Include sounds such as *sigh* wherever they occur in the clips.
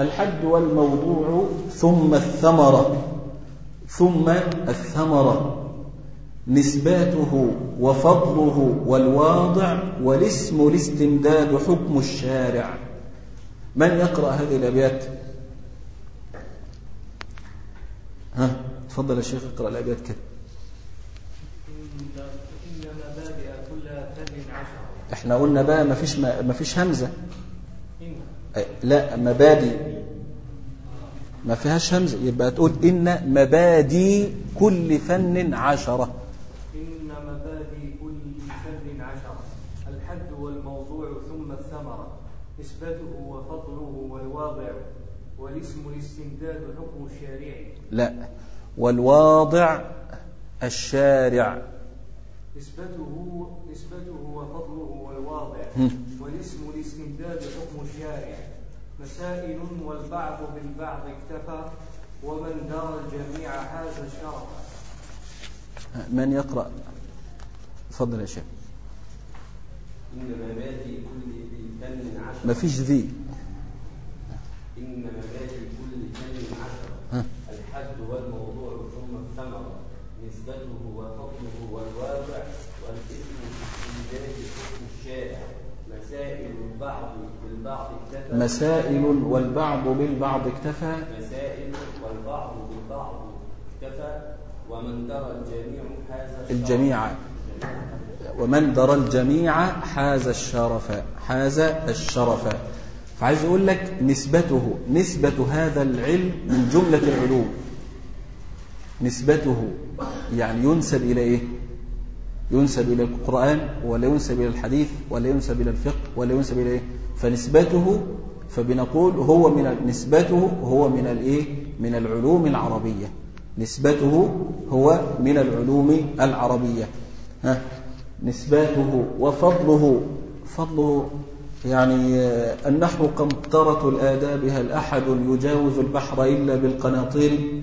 الحد والموضوع ثم الثمرة ثم الثمرة نسباته وفضله والواضع والاسم الاستمداد حكم الشارع. من يقرأ هذه الأبيات؟ ها تفضل يا شيخ اقرأ الأبيات كده. إحنا قلنا بقى ما فيش ما فيش همزة. أي- لا مبادئ. ما فيهاش همزة. يبقى تقول إن مبادئ كل فن عشرة. إن مبادئ كل فن عشرة. الحد والموضوع ثم الثمرة. نسبته وفضله والواضع. والاسم الاستمداد حكم الشارع. لا. والواضع الشارع. نسبته نسبته وفضله والواضع. والاسم الاستمداد حكم الشارع. مسائل والبعض بالبعض اكتفى ومن درى الجميع حاز الشرف. من يقرأ؟ تفضل يا شيخ. إن مبادئ كل ذي فن عشرة ما فيش ذي إن مبادئ كل فن عشرة ها. الحد والموضوع ثم الثمرة نسبته وفضله والواقع والاسم الاستمداد حكم الشائع مسائل البعض بالبعض اكتفى مسائل والبعض بالبعض اكتفى. مسائل والبعض بالبعض اكتفى ومن درى الجميع حاز الشرف. الجميع. ومن درى الجميع حاز الشرف. حاز الشرف. فعايز يقول لك نسبته نسبة هذا العلم من جملة العلوم. نسبته. يعني ينسب إلى إيه؟ ينسب إلى القرآن ولا ينسب إلى الحديث ولا ينسب إلى الفقه ولا ينسب إلى إيه؟ فنسبته فبنقول هو من نسبته هو من الإيه من العلوم العربية. نسبته هو من العلوم العربية. ها؟ نسباته وفضله. فضله يعني النحو قنطرة الآداب هل أحد يجاوز البحر إلا بالقناطير؟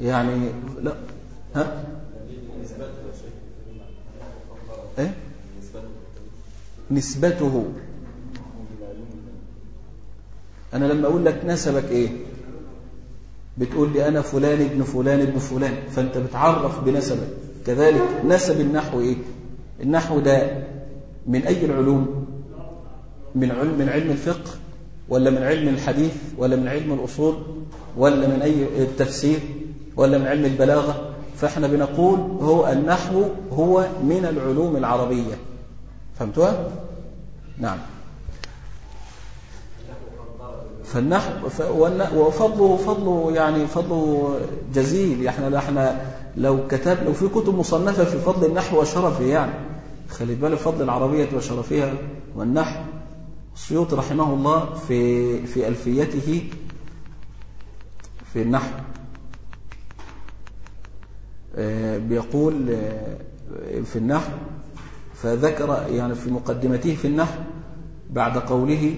يعني لا. ها؟ إيه؟ نسبته. أنا لما أقول لك نسبك إيه؟ بتقول لي أنا فلان ابن فلان ابن فلان فأنت بتعرف بنسبك. كذلك نسب النحو إيه؟ النحو ده من أي العلوم؟ من علم من علم الفقه ولا من علم الحديث ولا من علم الأصول ولا من أي التفسير ولا من علم البلاغة؟ فإحنا بنقول هو النحو هو من العلوم العربية. فهمتوها؟ نعم. فالنحو وفضله فضله يعني فضله جزيل. إحنا إحنا لو كتب لو في كتب مصنفة في فضل النحو وشرفه يعني. خلي بالك فضل العربية وشرفها والنحو. السيوطي رحمه الله في في ألفيته في النحو. آه، بيقول آه، في النحو فذكر يعني في مقدمته في النحو بعد قوله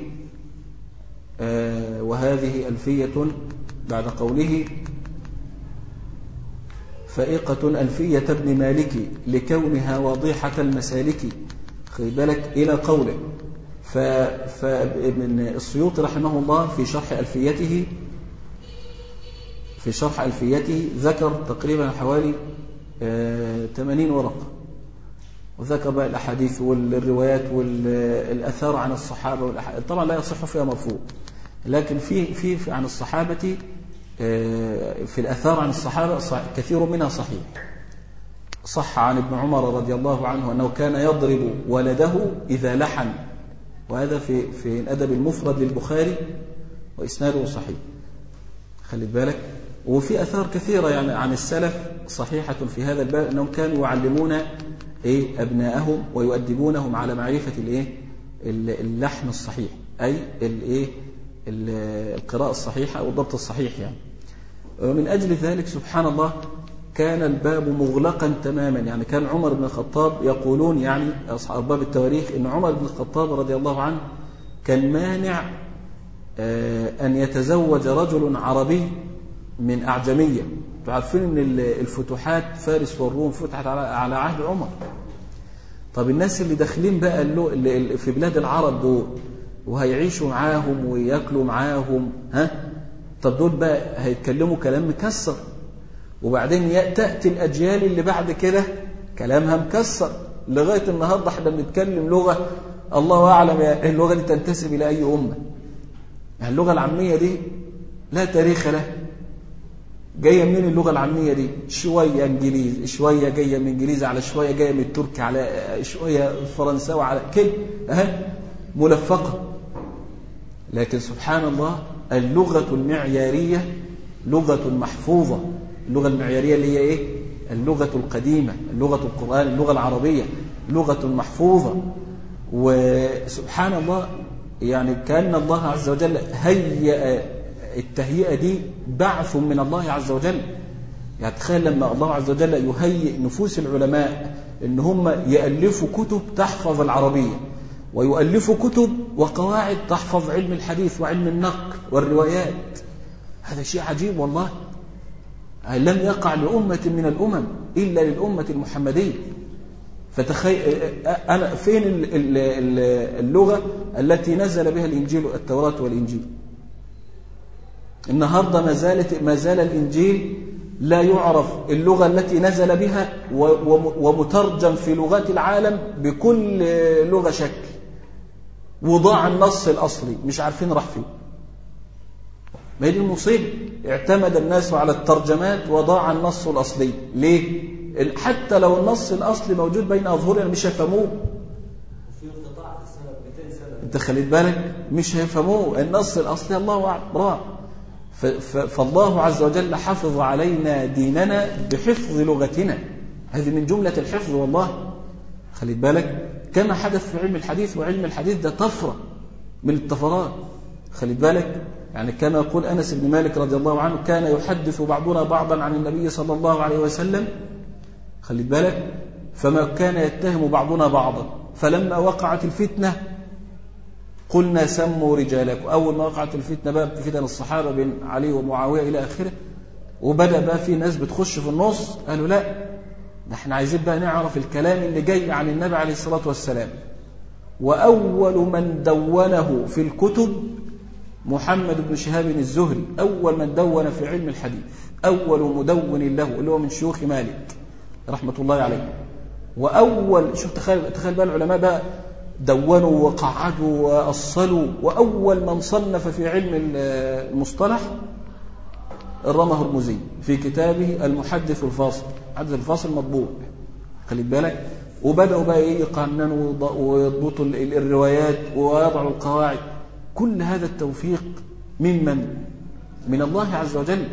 وهذه ألفية بعد قوله فائقة ألفية ابن مالك لكونها واضحة المسالك خلي بالك إلى قوله. فابن السيوطي رحمه الله في شرح ألفيته في شرح ألفيته ذكر تقريبا حوالي آه، 80 ورقة. وذكر بقى الأحاديث والروايات والأثار عن الصحابة والأح- طبعا لا يصح فيها مرفوع لكن في في عن الصحابة آه، في الأثار عن الصحابة صح- كثير منها صحيح. صح عن ابن عمر رضي الله عنه أنه كان يضرب ولده إذا لحن وهذا في في الأدب المفرد للبخاري وإسناده صحيح. خلي بالك. وفي أثار كثيرة يعني عن السلف صحيحة في هذا الباب أنهم كانوا يعلمون إيه أبناءهم ويؤدبونهم على معرفة الإيه؟ اللحن الصحيح أي الإيه القراءة الصحيحة أو الضبط الصحيح يعني. ومن أجل ذلك سبحان الله كان الباب مغلقا تماما. يعني كان عمر بن الخطاب يقولون يعني أصحاب باب التواريخ أن عمر بن الخطاب رضي الله عنه كان مانع آه، أن يتزوج رجل عربي من أعجمية. تعرفين أن الفتوحات فارس والروم فتحت على على عهد عمر. طب الناس اللي داخلين بقى اللي- في بلاد العرب دول وهيعيشوا معاهم وياكلوا معاهم ها؟ طب دول بقى هيتكلموا كلام مكسر. وبعدين تأتي الأجيال اللي بعد كده كلامها مكسر. لغاية النهاردة إحنا بنتكلم لغة الله أعلم اللغة دي تنتسب إلى أي أمة. يعني اللغة العامية دي لا تاريخ له جاية منين اللغة العامية دي شوية انجليزي شوية جاية من إنجليزي على شوية جاية من التركي على شوية فرنساوي على كده اهي ملفقة. لكن سبحان الله اللغة المعيارية لغة محفوظة. اللغة المعيارية اللي هي إيه؟ اللغة القديمة اللغة القرآن اللغة العربية لغة محفوظة. وسبحان الله يعني كأن الله عز وجل هيأ التهيئة دي بعث من الله عز وجل. يعني تخيل لما الله عز وجل يهيئ نفوس العلماء إن هم يألفوا كتب تحفظ العربية ويؤلفوا كتب وقواعد تحفظ علم الحديث وعلم النقل والروايات. هذا شيء عجيب والله. لم يقع لأمة من الأمم إلا للأمة المحمدية. فتخيل أنا فين اللغة التي نزل بها الإنجيل التوراة والإنجيل؟ النهاردة ما, زالت ما زال الإنجيل لا يعرف اللغة التي نزل بها ومترجم في لغات العالم بكل لغة شكل وضاع النص الأصلي مش عارفين راح فين. ما هي دي المصيبة. اعتمد الناس على الترجمات وضاع النص الأصلي. ليه؟ حتى لو النص الأصلي موجود بين أظهرنا مش هيفهموه. في انقطاع في السنة 200 سنة. انت خليت بالك؟ مش هيفهموه. النص الأصلي الله أعلم. راح فالله عز وجل حفظ علينا ديننا بحفظ لغتنا. هذه من جملة الحفظ والله. خليت بالك؟ كما حدث في علم الحديث وعلم الحديث ده طفرة من الطفرات. خليت بالك؟ يعني كما يقول أنس بن مالك رضي الله عنه كان يحدث بعضنا بعضا عن النبي صلى الله عليه وسلم. خليت بالك؟ فما كان يتهم بعضنا بعضا. فلما وقعت الفتنة قلنا سموا رجالكم. أول ما وقعت الفتنة بقى فتن الصحابة بين علي ومعاوية إلى آخره. وبدأ بقى في ناس بتخش في النص قالوا لا ده إحنا عايزين بقى نعرف الكلام اللي جاي عن النبي عليه الصلاة والسلام. وأول من دونه في الكتب محمد بن شهاب الزهري أول من دون في علم الحديث أول مدون له اللي هو من شيوخ مالك رحمة الله عليه. وأول شوف تخيل تخيل بقى العلماء بقى دونوا وقعدوا وأصلوا وأول من صنف في علم المصطلح الرمى هرمزي في كتابه المحدث الفاصل. المحدث الفاصل مطبوع. خليك بالك. وبدأوا بقى إيه؟ يقننوا ويضبطوا الروايات ويضعوا القواعد. كل هذا التوفيق ممن؟ من الله عز وجل.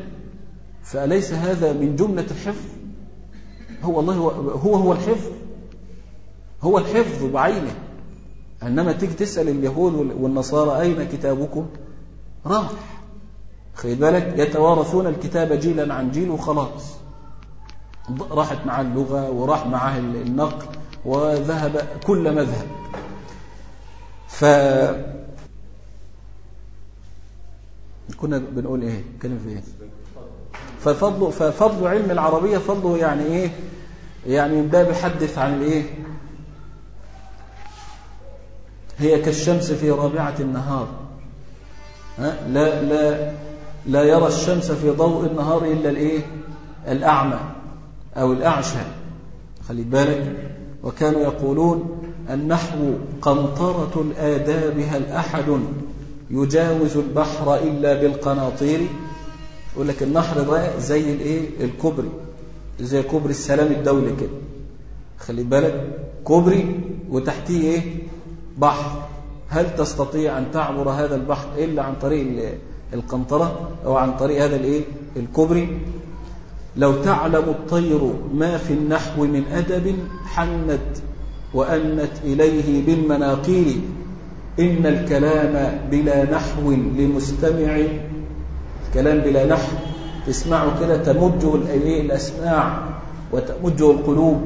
فأليس هذا من جملة الحفظ؟ هو الله هو, هو الحفظ. هو الحفظ بعينه. إنما تيجي تسأل اليهود والنصارى أين كتابكم؟ راح. خلي بالك يتوارثون الكتاب جيلا عن جيل وخلاص. راحت معاه اللغة وراح معاه النقل وذهب كل مذهب. ف كنا بنقول إيه؟ كلمة في إيه؟ ففضل ففضل علم العربية فضله يعني إيه؟ يعني من باب يحدث عن الإيه؟ هي كالشمس في رابعة النهار. ها؟ لا لا لا يرى الشمس في ضوء النهار إلا الإيه؟ الأعمى أو الأعشى. خلي بالك. وكانوا يقولون النحو قنطرة الآداب هل أحد يجاوز البحر إلا بالقناطير؟ يقول لك النهر ده زي الإيه؟ الكوبري. زي كوبري السلام الدولي كده. خلي بالك. كوبري وتحتيه إيه؟ بحر. هل تستطيع أن تعبر هذا البحر إلا عن طريق القنطرة أو عن طريق هذا الإيه؟ الكوبري؟ لو تعلم الطير ما في النحو من أدب حنت وأنت إليه بالمناقير إن الكلام بلا نحو لمستمع الكلام بلا نحو تسمعه كده تمجه الأسماع وتمجه القلوب.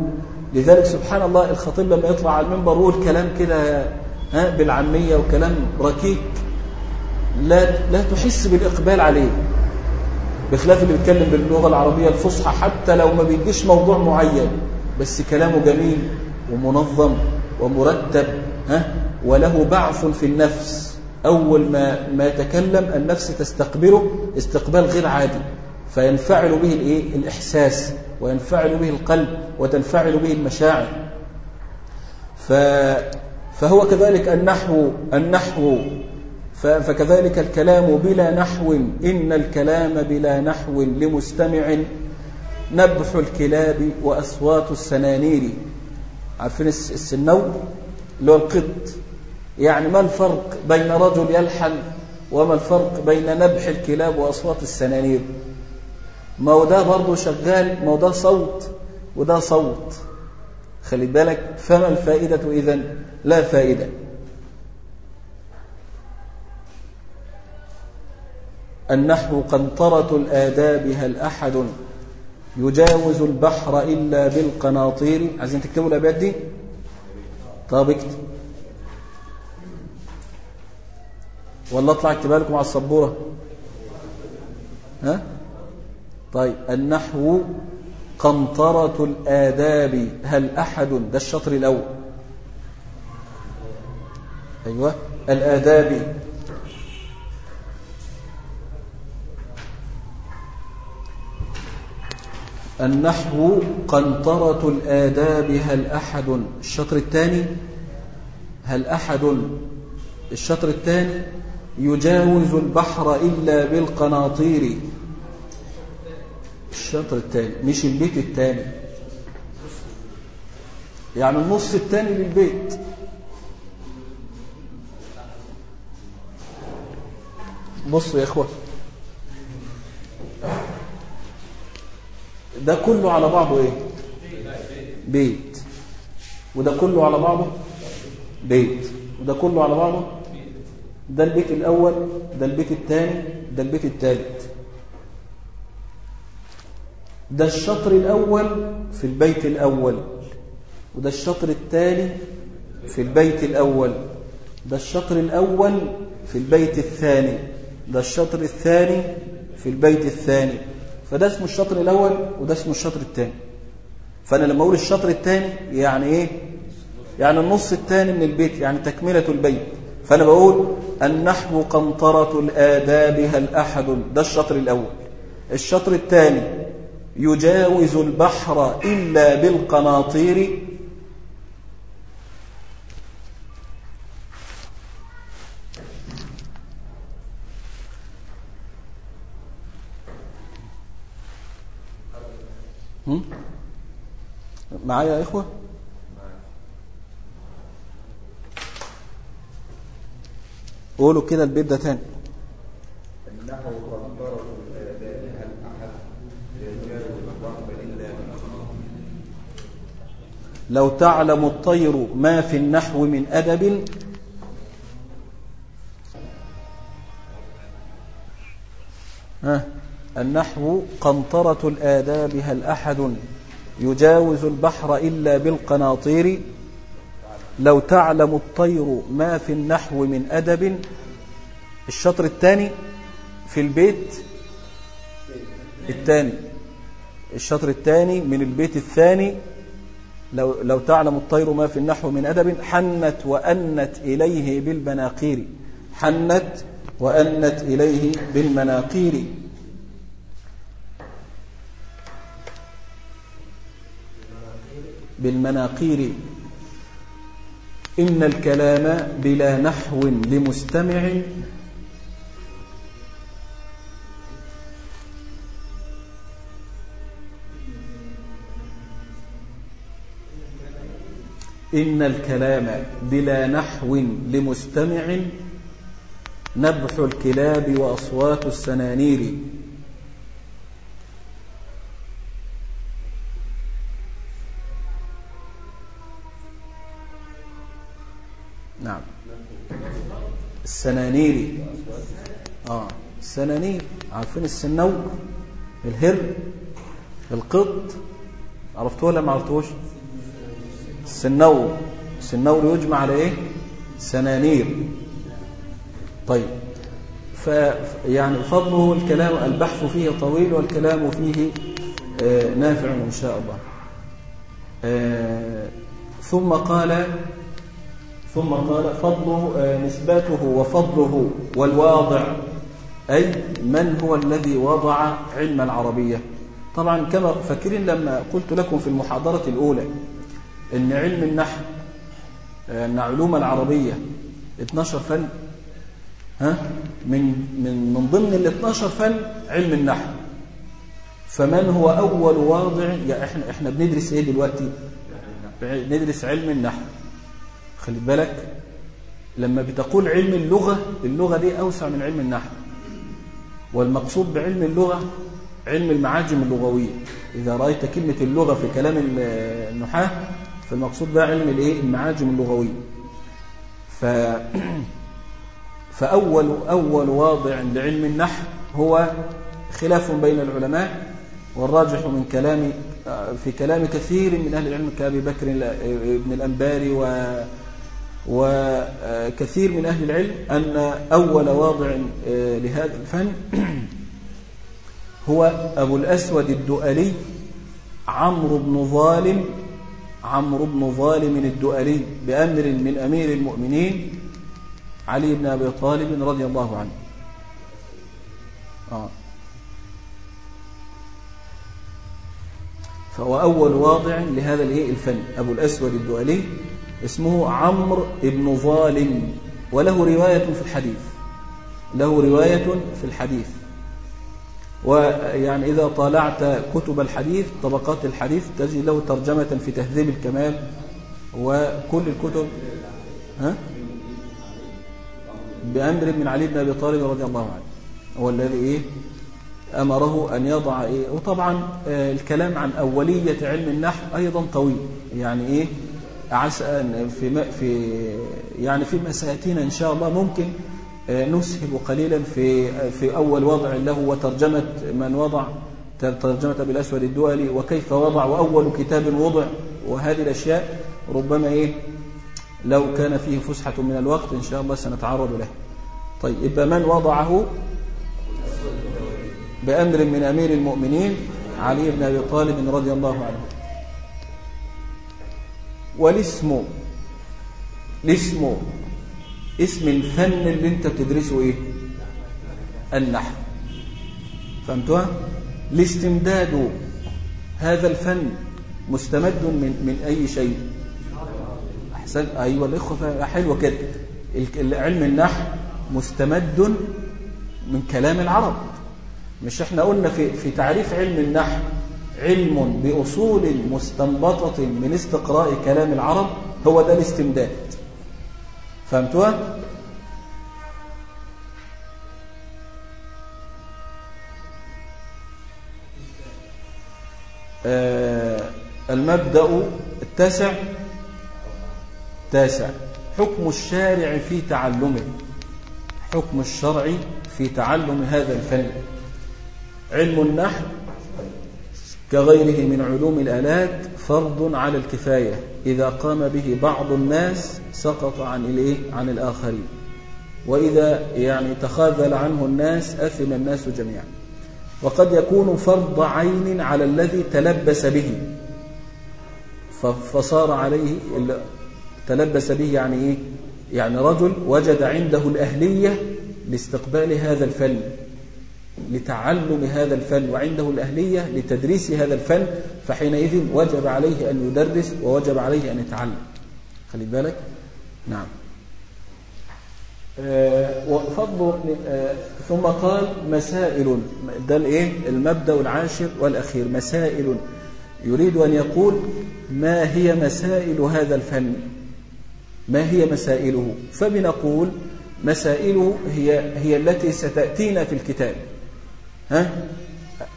لذلك سبحان الله الخطيب لما يطلع على المنبر يقول كلام كده ها بالعامية وكلام ركيك لا لا تحس بالإقبال عليه. بخلاف اللي بيتكلم باللغة العربية الفصحى حتى لو ما بيجيش موضوع معين بس كلامه جميل ومنظم ومرتب ها وله بعث في النفس. أول ما ما يتكلم النفس تستقبله استقبال غير عادي فينفعل به الإيه؟ الإحساس. وينفعل به القلب وتنفعل به المشاعر. ف فهو كذلك النحو النحو. فكذلك الكلام بلا نحو. إن الكلام بلا نحو لمستمع. نبح الكلاب وأصوات السنانير. عارفين السنور اللي هو القط. يعني ما الفرق بين رجل يلحن وما الفرق بين نبح الكلاب وأصوات السنانير؟ ما هو ده برضه شغال ما هو ده صوت وده صوت. خلي بالك فما الفائدة إذن؟ لا فائدة. النحو قنطرة الآداب هل أحد يجاوز البحر إلا بالقناطير؟ عايزين تكتبوا الأبيات دي؟ طب اكتب. ولا اطلع اكتبها لكم على السبورة. ها؟ طيب النحو قنطرة الآداب هل أحد؟ ده الشطر الأول. أيوة الآداب. النحو قنطرة الآداب هل أحد؟ الشطر الثاني. هل أحد؟ الشطر الثاني يجاوز البحر إلا بالقناطير. الشطر الثاني مش البيت الثاني يعني النص الثاني للبيت. بصوا يا إخوة. ده كله على بعضه إيه؟ بيت. وده كله على بعضه بيت. وده كله على بعضه ده البيت الأول ده البيت الثاني ده البيت الثالث ده الشطر الأول في البيت الأول وده الشطر الثاني في البيت الأول ده الشطر الأول في البيت الثاني ده الشطر الثاني في البيت الثاني. فده اسمه الشطر الأول وده اسمه الشطر الثاني فأنا لما أقول الشطر الثاني يعني إيه؟ يعني النص الثاني من البيت يعني تكملة البيت. فأنا بقول النحو قنطرة الآداب هل أحد؟ ده الشطر الأول. الشطر الثاني يجاوز البحر إلا بالقناطير. معايا يا إخوة؟ قولوا كده البيت ده تاني. لو تعلم الطير ما في النحو من أدب ها النحو قنطرة الآداب هل أحد يجاوز البحر إلا بالقناطير؟ لو تعلم الطير ما في النحو من أدب الشطر الثاني في البيت؟ الثاني. الشطر الثاني من البيت الثاني لو, لو تعلم الطير ما في النحو من أدب حنت وأنت إليه بالمناقير حنت وأنت إليه بالمناقير. بالمناقير. إن الكلام بلا نحو لمستمع إن الكلام بلا نحو لمستمع نبح الكلاب وأصوات السنانير. نعم. السنانير. آه السنانير. عارفين السنور الهر القط. عرفتوه ولا ما عرفتوش؟ السنور السنور يجمع على إيه؟ سنانير. طيب. ف يعني فضله الكلام البحث فيه طويل والكلام فيه آه نافع إن شاء الله. آه ثم قال ثم قال فضله آه، نسبته وفضله والواضع. أي من هو الذي وضع علم العربية؟ طبعا كما فاكرين لما قلت لكم في المحاضرة الأولى أن علم النحو أن علوم العربية 12 فن ها من من من ضمن ال 12 فن علم النحو. فمن هو أول واضع؟ يا إحنا إحنا بندرس إيه دلوقتي؟ ندرس علم النحو. خلي بالك لما بتقول علم اللغة اللغة دي أوسع من علم النحو. والمقصود بعلم اللغة علم المعاجم اللغوية. إذا رأيت كلمة اللغة في كلام النحاة فالمقصود بقى علم الايه؟ المعاجم اللغوية. ف *clears throat* فأول أول واضع لعلم النحو هو خلاف بين العلماء والراجح من كلام في كلام كثير من أهل العلم كأبي بكر بن الأنباري و وكثير من أهل العلم أن أول واضع لهذا الفن *clears throat* هو أبو الأسود الدؤلي عمرو بن ظالم عمرو بن ظالم الدؤلي بأمر من أمير المؤمنين علي بن أبي طالب رضي الله عنه. آه. فهو أول واضع لهذا الفن. أبو الأسود الدؤلي اسمه عمرو بن ظالم وله رواية في الحديث. له رواية في الحديث. ويعني إذا طالعت كتب الحديث طبقات الحديث تجد له ترجمة في تهذيب الكمال وكل الكتب ها؟ بأمر من علي بن أبي طالب رضي الله عنه. هو الذي إيه؟ أمره أن يضع إيه؟ وطبعا الكلام عن أولية علم النحو أيضا طويل. يعني إيه؟ عسى أن في في يعني فيما سيأتينا إن شاء الله ممكن نسهب قليلا في في أول وضع له وترجمة من وضع ترجمة أبي الأسود الدولي وكيف وضع وأول كتاب وضع وهذه الأشياء ربما إيه لو كان فيه فسحة من الوقت إن شاء الله سنتعرض له. طيب يبقى من وضعه؟ بأمر من أمير المؤمنين علي بن أبي طالب رضي الله عنه. والاسم الاسم اسم الفن اللي انت بتدرسه إيه؟ النحو. فهمتوها؟ الاستمداد هذا الفن مستمد من من أي شيء؟ أحسن أيوه الإخوة حلوة كده. علم النحو مستمد من كلام العرب. مش إحنا قلنا في في تعريف علم النحو علم بأصول مستنبطة من استقراء كلام العرب؟ هو ده الاستمداد. فهمتوها؟ آه المبدأ التاسع. تاسع. حكم الشارع في تعلمه. حكم الشرع في تعلم هذا الفن. علم النحو كغيره من علوم الآلات فرض على الكفاية. إذا قام به بعض الناس سقط عن الإيه؟ عن الآخرين وإذا يعني تخاذل عنه الناس أثم الناس جميعا وقد يكون فرض عين على الذي تلبس به فصار عليه تلبس به يعني إيه؟ يعني رجل وجد عنده الأهلية لاستقبال هذا الفن لتعلم هذا الفن وعنده الأهلية لتدريس هذا الفن فحينئذ وجب عليه أن يدرس ووجب عليه أن يتعلم. خلي بالك؟ نعم. وفضل ثم قال مسائل ده الإيه؟ المبدأ العاشر والأخير مسائل. يريد أن يقول ما هي مسائل هذا الفن؟ ما هي مسائله؟ فبنقول مسائله هي هي التي ستأتينا في الكتاب. ها؟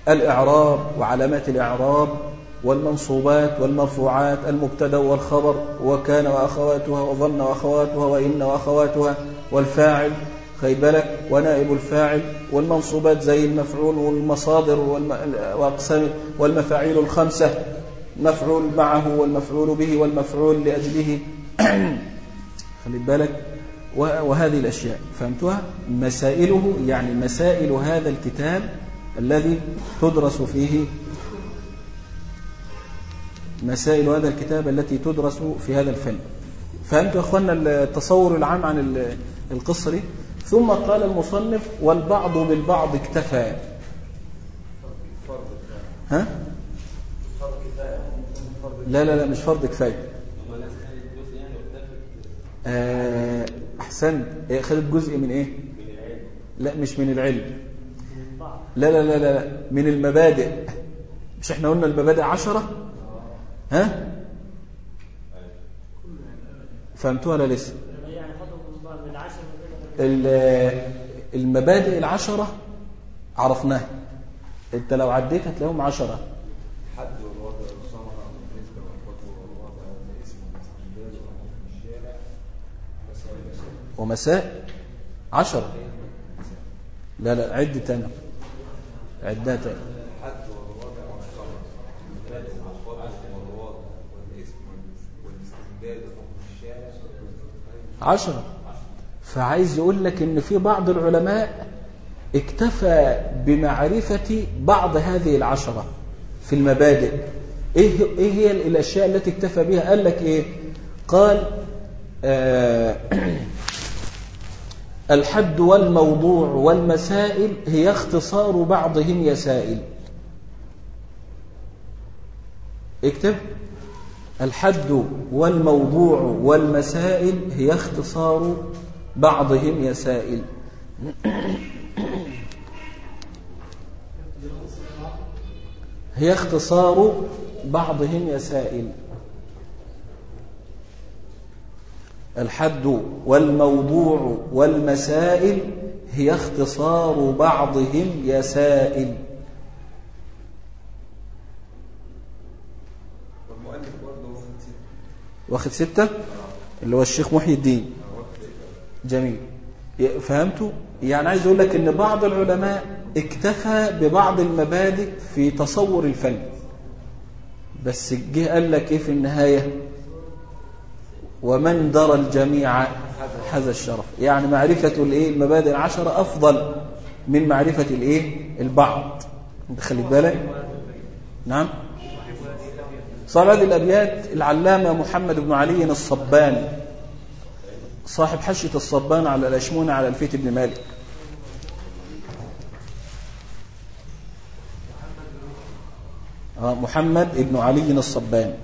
الإعراب وعلامات الإعراب والمنصوبات والمرفوعات المبتدأ والخبر وكان وأخواتها وظن واخواتها وإن واخواتها والفاعل خي بالك ونائب الفاعل والمنصوبات زي المفعول والمصادر وأقسام والمفاعيل الخمسة مفعول معه والمفعول به والمفعول لأجله. *coughs* خلي بالك. وهذه الأشياء. فهمتها مسائله يعني مسائل هذا الكتاب الذي تدرس فيه مسائل هذا الكتاب التي تدرس في هذا الفن. فهمتوا يا أخوانا التصور العام عن ال- القصة دي ثم قال المصنف والبعض بالبعض اكتفى. ها؟ لا لا لا مش فرض كفاية. آه، أحسن إيه، خدت جزء من إيه؟ لا مش من العلم. لا لا لا لا من المبادئ. مش إحنا قلنا المبادئ عشرة؟ ها؟ فهمتوها ولا لسه؟ المبادئ العشرة عرفناها. أنت لو عديت هتلاقيهم عشرة الحد والوضع والثمرة والنسبة والخطوة والوضع والاسم والاستمداد وحكم الشارع مسائل مسائل ومساء عشرة لا لا عد تاني. عدها تاني. عشرة فعايز يقول لك إن في بعض العلماء اكتفى بمعرفة بعض هذه العشرة في المبادئ. إيه, إيه هي الأشياء التي اكتفى بها؟ قال لك إيه؟ قال آه *clears throat* الحد والموضوع والمسائل هي اختصار بعضهم يسائل اكتب. الحد والموضوع والمسائل هي اختصار بعضهم يسائل هي اختصار بعضهم يسائل الحد والموضوع والمسائل هي اختصار بعضهم يسائل واخد ست واخد ستة؟ اللي هو الشيخ محي الدين. جميل. فهمتوا؟ يعني عايز أقول لك إن بعض العلماء اكتفى ببعض المبادئ في تصور الفن. بس جه قال لك إيه في النهاية؟ ومن درى الجميع هذا الشرف. يعني معرفة الإيه؟ المبادئ العشرة أفضل من معرفة الإيه؟ البعض. أنت خلي بالك. نعم. صاحب هذه الأبيات العلامة محمد بن علي الصباني صاحب حشة الصبان على الأشمونة على الفيت بن مالك. آه، محمد بن علي الصباني.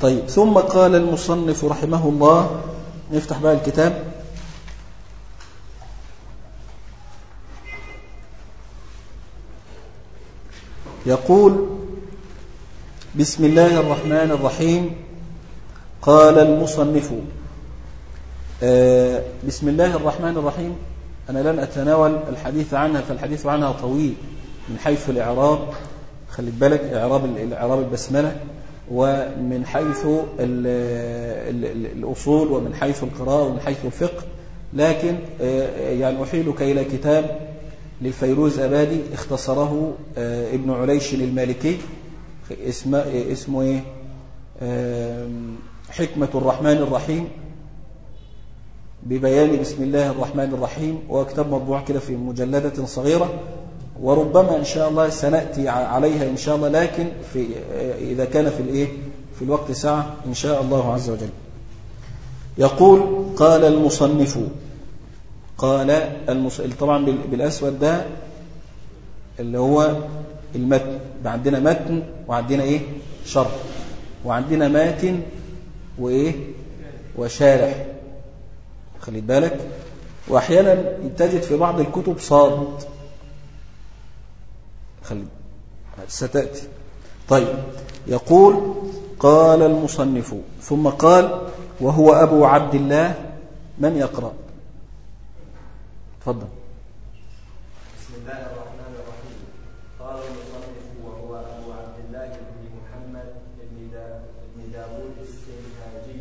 طيب ثم قال المصنف رحمه الله نفتح بقى الكتاب. يقول بسم الله الرحمن الرحيم. قال المصنف آه، بسم الله الرحمن الرحيم. أنا لن أتناول الحديث عنها فالحديث عنها طويل من حيث الإعراب. خلي بالك إعراب البسملة. ومن حيث ال ال ال الأصول ومن حيث القراءة ومن حيث الفقه. لكن آه، يعني أحيلك إلى كتاب للفيروز أبادي اختصره آه، ابن عليش المالكي. اسمه, إيه؟ حكمة الرحمن الرحيم. ببيان بسم الله الرحمن الرحيم. وكتاب مطبوع كده في مجلدة صغيرة. وربما إن شاء الله سنأتي عليها إن شاء الله لكن في إذا كان في الإيه؟ في الوقت ساعة إن شاء الله عز وجل. يقول قال المصنف قال المص... طبعا بال- بالأسود ده اللي هو المتن. عندنا متن وعندنا إيه؟ شرح. وعندنا ماتن وإيه؟ وشارح. خلي بالك. واحيانا تجد في بعض الكتب صاد. خلي ستأتي. طيب يقول قال المصنف ثم قال وهو أبو عبد الله من يقرأ؟ تفضل. بسم الله الرحمن الرحيم. قال المصنف وهو أبو عبد الله بن محمد بن دا بن داوود السنهاجي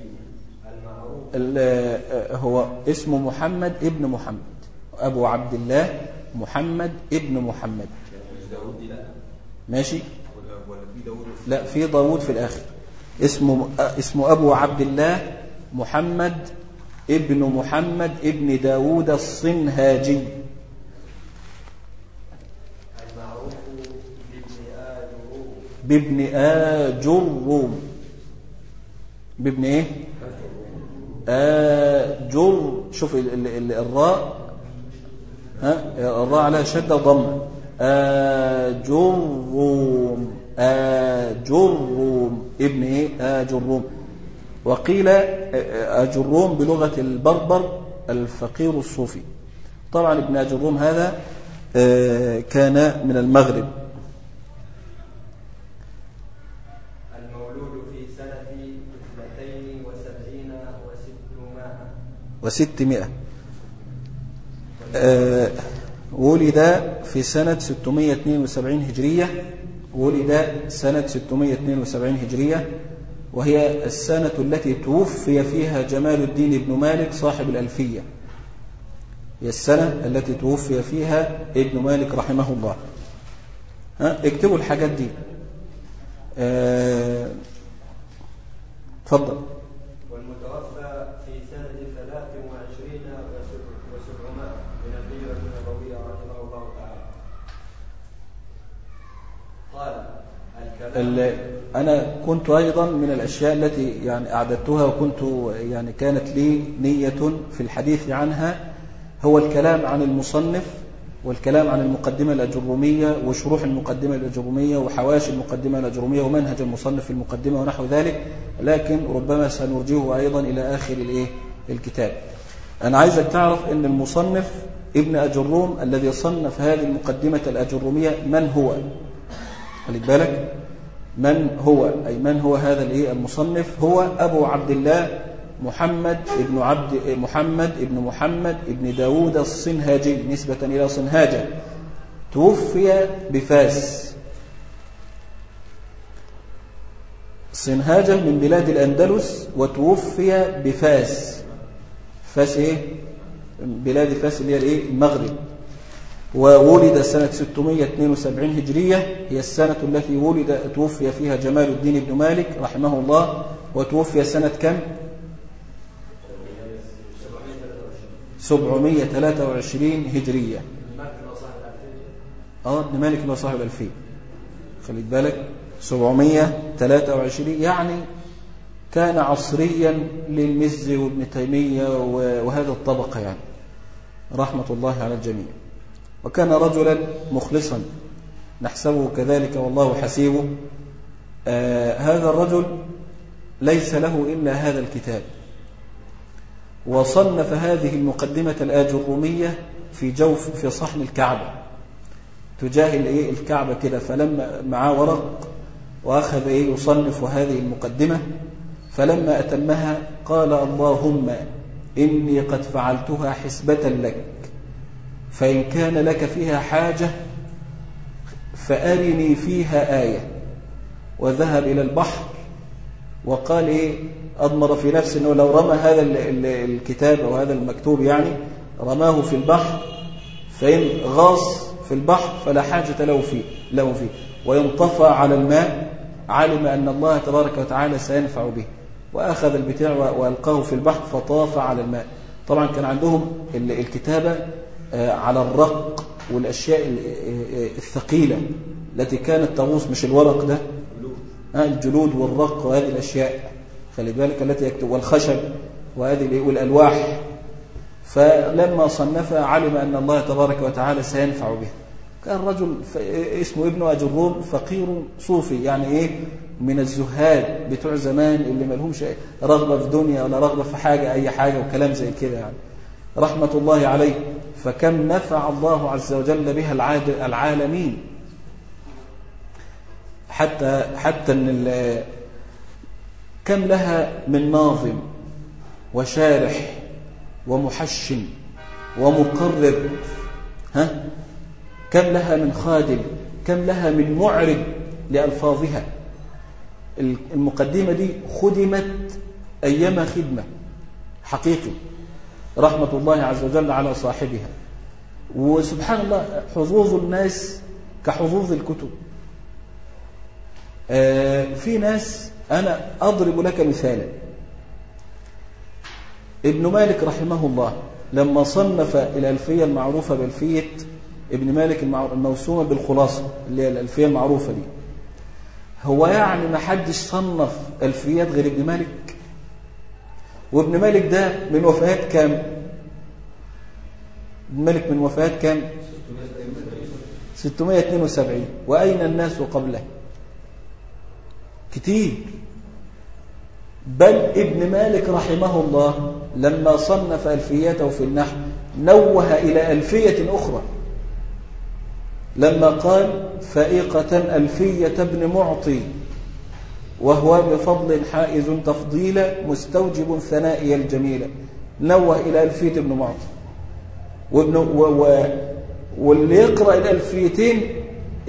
المعروف. ال- هو اسمه محمد ابن محمد. أبو عبد الله محمد ابن محمد. داوود دي لا. ماشي؟ ولا في داوود لا في داوود في الآخر. اسمه اسمه أبو عبد الله محمد ابن محمد ابن داوود الصنهاجي. المعروف بابن آجروم بابن إيه؟ آجر. شوف ال ال ال الراء. ها؟ الراء عليها شدة وضمة. آجروم آجروم. ابن إيه؟ آجروم. وقيل آجروم بلغة البربر الفقير الصوفي. طبعا ابن آجروم هذا كان من المغرب. المولود في سنة اثنتين وسبعين وستمائة. وستمائة. ولد في سنة 672 هجرية ولد سنة 672 هجرية وهي السنة التي توفي فيها جمال الدين بن مالك صاحب الألفية. هي السنة التي توفي فيها ابن مالك رحمه الله. ها اكتبوا الحاجات دي. آه، اتفضل. والمتوفى في سنة ثلاث وعشرين وسب- وسبعمائة من الهجرة النبوية رحمه الله تعالى قال الكلام ال- أنا كنت أيضا من الأشياء التي يعني أعددتها وكنت يعني كانت لي نية في الحديث عنها هو الكلام عن المصنف والكلام عن المقدمة الأجرومية وشروح المقدمة الأجرومية وحواشي المقدمة الأجرومية ومنهج المصنف في المقدمة ونحو ذلك لكن ربما سنرجيه أيضا إلى آخر الإيه؟ الكتاب. أنا عايزك تعرف أن المصنف ابن أجروم الذي صنف هذه المقدمة الأجرومية من هو؟ خلي بالك. من هو؟ أي من هو هذا الإيه؟ المصنف هو أبو عبد الله محمد ابن عبد محمد ابن محمد ابن داود الصنهاجي نسبة إلى صنهاجة. توفي بفاس. صنهاجة من بلاد الأندلس وتوفي بفاس. فاس إيه؟ بلاد فاس اللي هي الإيه؟ المغرب. وولد سنة 672 هجرية هي السنة التي ولد توفي فيها جمال الدين بن مالك رحمه الله وتوفي سنة كم؟ 723 هجرية. آه ابن مالك اللي صاحب الألفية خليك بالك 723 يعني كان عصريا للمزي وابن تيمية وهذه الطبقة يعني. رحمة الله على الجميع. وكان رجلا مخلصا. نحسبه كذلك والله حسيبه آه هذا الرجل ليس له إلا هذا الكتاب. وصنف هذه المقدمة الآجرومية في جوف في صحن الكعبة. تجاه الايه الكعبة كده. فلما معاه ورق وأخذ إيه؟ يصنف هذه المقدمة. فلما أتمها قال اللهم إني قد فعلتها حسبة لك. فإن كان لك فيها حاجة فأرني فيها آية. وذهب إلى البحر وقال إيه؟ أضمر في نفسه أنه لو رمى هذا الكتاب أو هذا المكتوب يعني رماه في البحر فإن غاص في البحر فلا حاجة له فيه, له فيه. وإن طفى على الماء علم أن الله تبارك وتعالى سينفع به. وأخذ البتاع وألقاه في البحر فطاف على الماء. طبعا كان عندهم الكتابة على الرق والأشياء الثقيلة التي كانت تغوص مش الورق ده؟ الجلود والرق وهذه الأشياء. خلي بالك التي يكتب والخشب وهذه والألواح. فلما صنف علم أن الله تبارك وتعالى سينفع به. كان رجل اسمه ابن أجروم فقير صوفي يعني إيه؟ من الزهاد بتوع زمان اللي ما لهمش رغبة في دنيا ولا رغبة في حاجة أي حاجة وكلام زي كده يعني. رحمة الله عليه. فكم نفع الله عز وجل بها العالمين. حتى حتى إن كم لها من ناظم وشارح ومحشم ومقرر ها؟ كم لها من خادم كم لها من معرب لألفاظها. المقدمة دي خدمت أيما خدمة حقيقي. رحمة الله عز وجل على صاحبها. وسبحان الله حظوظ الناس كحظوظ الكتب. آه في ناس أنا أضرب لك مثالا. ابن مالك رحمه الله لما صنف الألفية المعروفة بألفية ابن مالك الموسومة بالخلاصة اللي هي الألفية المعروفة دي. هو يعني ما حدش صنف ألفيات غير ابن مالك؟ وابن مالك ده من وفيات كام؟ ابن مالك من وفيات كام؟ 672 وأين الناس قبله؟ كتير. بل ابن مالك رحمه الله لما صنف ألفيته في النحو نوه إلى ألفية أخرى. لما قال فائقة ألفية ابن معطي. وهو بفضل حائز تفضيلا مستوجب ثنائي الجميلة نوه إلى ألفية ابن معطي. وابن و و واللي يقرأ الألفيتين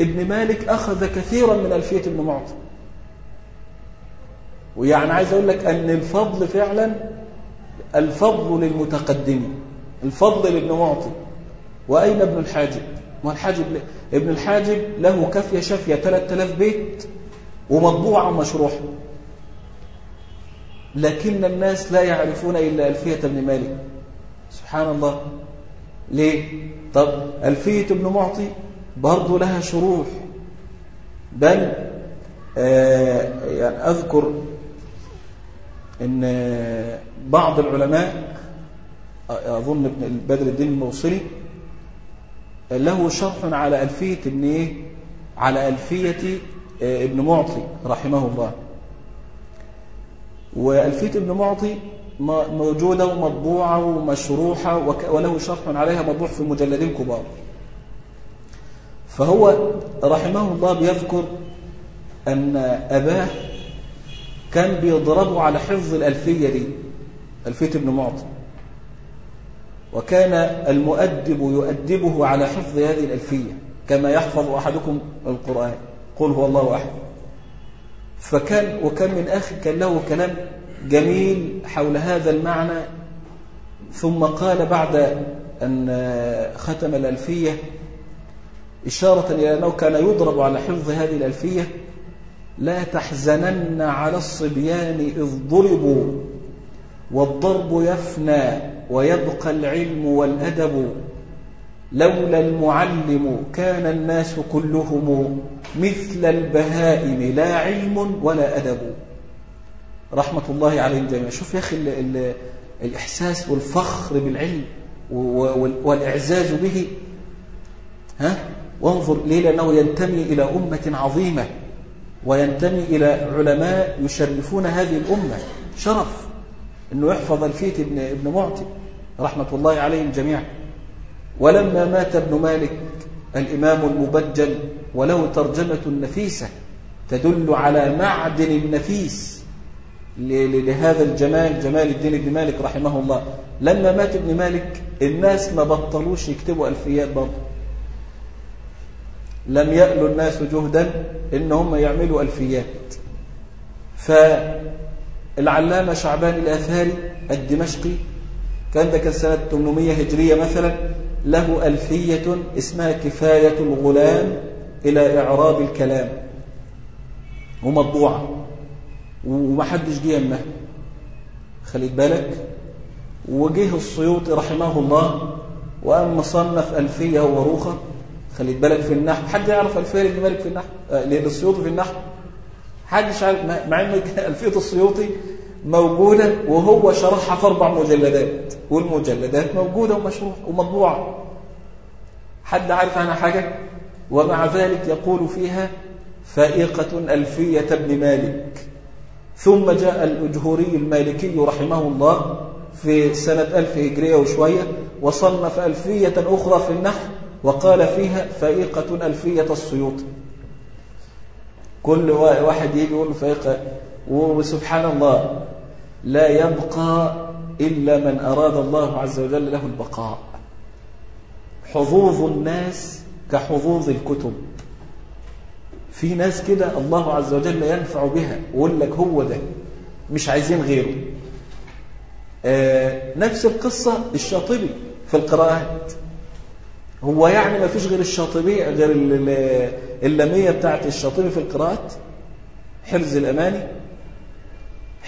ابن مالك أخذ كثيرا من ألفية ابن معطي. ويعني عايز أقول لك أن الفضل فعلا الفضل للمتقدمين الفضل لابن معطي. وأين ابن الحاجب؟ ما الحاجب ابن الحاجب له كافية شافية 3000 بيت. ومطبوعة ومشروحة لكن الناس لا يعرفون إلا ألفية ابن مالك سبحان الله ليه؟ طب ألفية ابن معطي برضو لها شروح بل آه يعني أذكر أن بعض العلماء أظن ابن بدر الدين الموصلي له شرح على ألفية ابن إيه؟ على ألفية ابن معطي رحمه الله. وألفية ابن معطي موجودة ومطبوعة ومشروحة وله شرح عليها مطبوع في مجلدين كبار فهو رحمه الله بيذكر أن أباه كان بيضربه على حفظ الألفية دي ألفية ابن معطي. وكان المؤدب يؤدبه على حفظ هذه الألفية كما يحفظ أحدكم القرآن. قل هو الله أحد. فكان وكان من آخر كان له كلام جميل حول هذا المعنى. ثم قال بعد أن ختم الألفية إشارة إلى أنه كان يضرب على حفظ هذه الألفية لا تحزنن على الصبيان إذ ضربوا والضرب يفنى ويبقى العلم والأدب. لولا المعلم كان الناس كلهم مثل البهائم لا علم ولا أدب. رحمة الله عليهم جميعا. شوف يا أخي ال ال الإحساس والفخر بالعلم والإعزاز به. ها؟ وانظر ليه لأنه ينتمي إلى أمة عظيمة وينتمي إلى علماء يشرفون هذه الأمة. شرف. أنه يحفظ الفيت ابن, ابن معطي رحمة الله عليهم جميعا. ولما مات ابن مالك الإمام المبجل وله ترجمة نفيسة تدل على معدن النفيس لهذا الجمال جمال الدين ابن مالك رحمه الله. لما مات ابن مالك الناس ما بطلوش يكتبوا ألفيات برضه. لم يألوا الناس جهدا إن هم يعملوا ألفيات فالعلامة شعبان الآثاري الدمشقي كان ده كان سنة 800 هجرية مثلا له ألفية اسمها كفاية الغلام إلى إعراب الكلام. ومطبوعة. ومحدش جه يمها خليت بالك. وجه السيوطي رحمه الله. وقام مصنف ألفية وروخة خليت بالك في النحو. حد يعرف ألفية لابن مالك في النحو؟ آه للسيوطي في النحو؟ حدش عارف مع ان *laughs* ألفية السيوطي موجودة وهو شرحها في أربع مجلدات والمجلدات موجودة ومشروحة ومطبوعة. حد عارف عنها حاجة؟ ومع ذلك يقول فيها فائقة ألفية ابن مالك. ثم جاء الأجهوري المالكي رحمه الله في سنة ألف هجرية وشوية وصنف ألفية أخرى في النحو وقال فيها فائقة ألفية السيوط. كل واحد يجي يقول فائقة وسبحان الله لا يبقى إلا من أراد الله عز وجل له البقاء. حظوظ الناس كحظوظ الكتب. في ناس كده الله عز وجل ينفع بها ويقول لك هو ده مش عايزين غيره. آه نفس القصة الشاطبي في القراءات. هو يعني ما فيش غير الشاطبي غير اللامية بتاعت الشاطبي في القراءات؟ حرز الأماني؟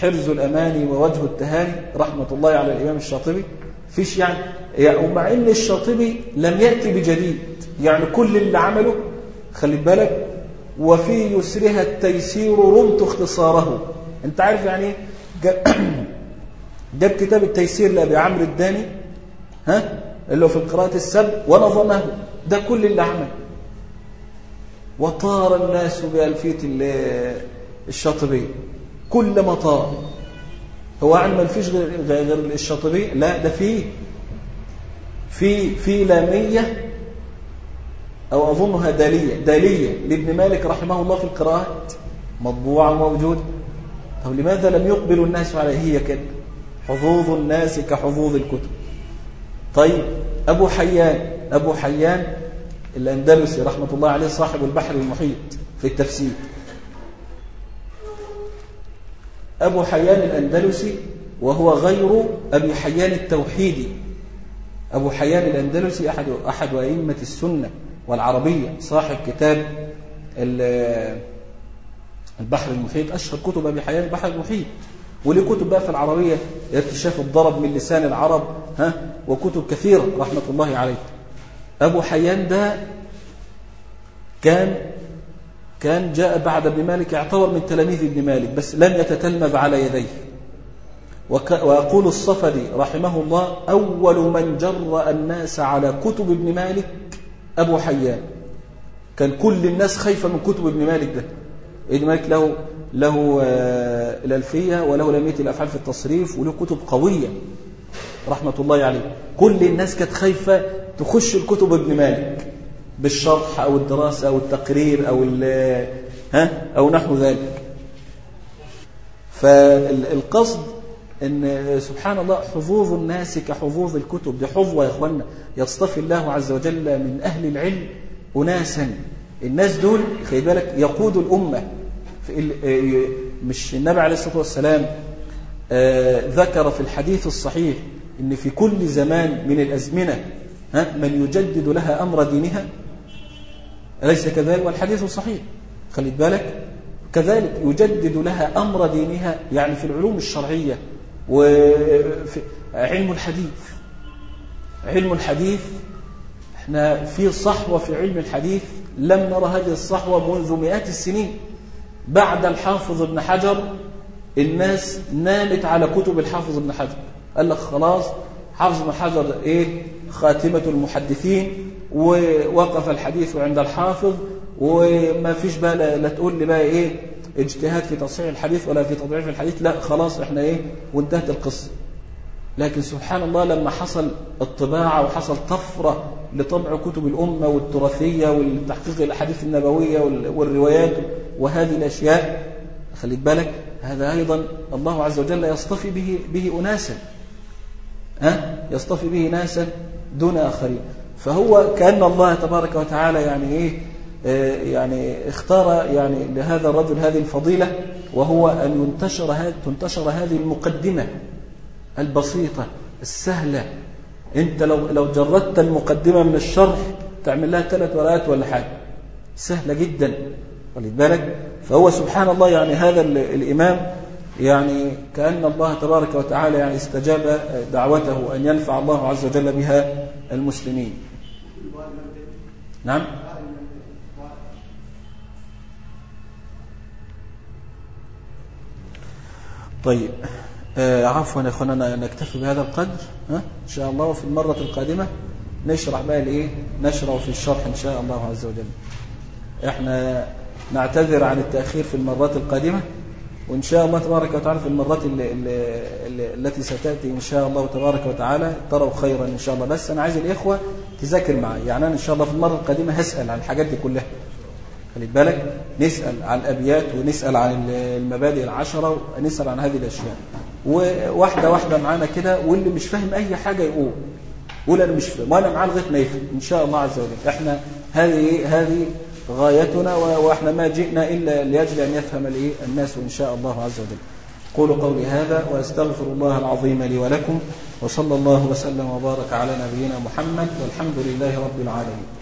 حرز الأماني ووجه التهاني رحمة الله على الإمام الشاطبي. فيش يعني, ومع إن الشاطبي لم يأتي بجديد يعني كل اللي عمله خلي بالك وفي يسرها التيسير رمت اختصاره. أنت عارف يعني إيه؟ *clears throat* جاب, كتاب التيسير لأبي عمرو الداني ها؟ اللي هو في القراءة السبع ونظمه. ده كل اللي عمل وطار الناس بألفية الشاطبية كل ما طار هو عن ما فيش غير الشاطبية لا ده فيه في في لامية أو أظنها دالية. دالية لابن مالك رحمه الله في القراءات مطبوعة وموجودة طب لماذا لم يقبل الناس عليه هي كده؟ حظوظ الناس كحظوظ الكتب. طيب أبو حيان. أبو حيان الأندلسي رحمة الله عليه صاحب البحر المحيط في التفسير. أبو حيان الأندلسي وهو غير أبي حيان التوحيدي. أبو حيان الأندلسي أحد, أحد أئمة السنة والعربية صاحب كتاب البحر المحيط. أشهر كتب أبي حيان البحر المحيط. وليه كتب بقى في العربية اكتشاف الضرب من لسان العرب ها وكتب كثيرة رحمة الله عليه. أبو حيان ده كان كان جاء بعد ابن مالك يعتبر من تلاميذ ابن مالك بس لم يتتلمذ على يديه. ويقول الصفدي رحمه الله أول من جر الناس على كتب ابن مالك أبو حيان. كان كل الناس خايفة من كتب ابن مالك ده. ابن مالك له له الألفية وله لمية الأفعال في التصريف وله كتب قوية رحمة الله عليه. كل الناس كانت خايفة تخش الكتب ابن مالك. بالشرح أو الدراسة أو التقرير أو ها؟ أو نحو ذلك. فالقصد إن سبحان الله حظوظ الناس كحظوظ الكتب دي حظوة يا اخوانا يصطفي الله عز وجل من أهل العلم أناسا. الناس دول خلي بالك يقودوا الأمة. مش النبي عليه الصلاة والسلام ذكر في الحديث الصحيح إن في كل زمان من الأزمنة من يجدد لها أمر دينها أليس كذلك؟ والحديث صحيح. خليت بالك؟ كذلك يجدد لها أمر دينها يعني في العلوم الشرعية وفي علم الحديث. علم الحديث إحنا في صحوة في علم الحديث لم نرى هذه الصحوة منذ مئات السنين. بعد الحافظ ابن حجر الناس نامت على كتب الحافظ ابن حجر. قال لك خلاص حافظ ابن حجر إيه؟ خاتمة المحدثين. ووقف الحديث عند الحافظ وما فيش بقى لا, تقول لي بقى إيه اجتهاد في تصحيح الحديث ولا في تضعيف الحديث لا خلاص إحنا إيه وانتهت القصة. لكن سبحان الله لما حصل الطباعة وحصل طفرة لطبع كتب الأمة والتراثية والتحقيق الأحاديث النبوية والروايات وهذه الأشياء خليك بالك هذا أيضا الله عز وجل يصطفي به, به أناسا ها؟ يصطفي به ناسا دون آخرين. فهو كأن الله تبارك وتعالى يعني إيه يعني اختار يعني لهذا الرجل هذه الفضيلة وهو أن ينتشر تنتشر هذه المقدمة البسيطة السهلة. أنت لو لو جردت المقدمة من الشرح تعمل لها ثلاث ورقات ولا حاجة. سهلة جدا. خلي بالك. فهو سبحان الله يعني هذا الإمام يعني كأن الله تبارك وتعالى يعني استجاب دعوته أن ينفع الله عز وجل بها المسلمين. نعم. طيب. آه عفوا يا اخوانا نكتفي بهذا القدر ها؟ إن شاء الله وفي المرة القادمة نشرح بقى الإيه؟ نشرح في الشرح إن شاء الله عز وجل. إحنا نعتذر عن التأخير في المرات القادمة وإن شاء الله تبارك وتعالى في المرات اللي اللي التي ستأتي إن شاء الله تبارك وتعالى تروا خيرا إن شاء الله. بس أنا عايز الإخوة تذاكر معي يعني أنا إن شاء الله في المرة القادمة هسأل عن الحاجات دي كلها. خلي بالك؟ نسأل عن الأبيات ونسأل عن المبادئ العشرة ونسأل عن هذه الأشياء. وواحدة واحدة معانا كده واللي مش فاهم أي حاجة يقول. قول أنا مش فاهم وأنا معاه لغاية ما يفهم. إن شاء الله عز وجل. إحنا هذه هذه غايتنا وإحنا ما جئنا إلا لأجل أن يفهم الناس ان شاء الله عز وجل. قولوا قولي هذا واستغفر الله العظيم لي ولكم وصلى الله وسلم وبارك على نبينا محمد والحمد لله رب العالمين.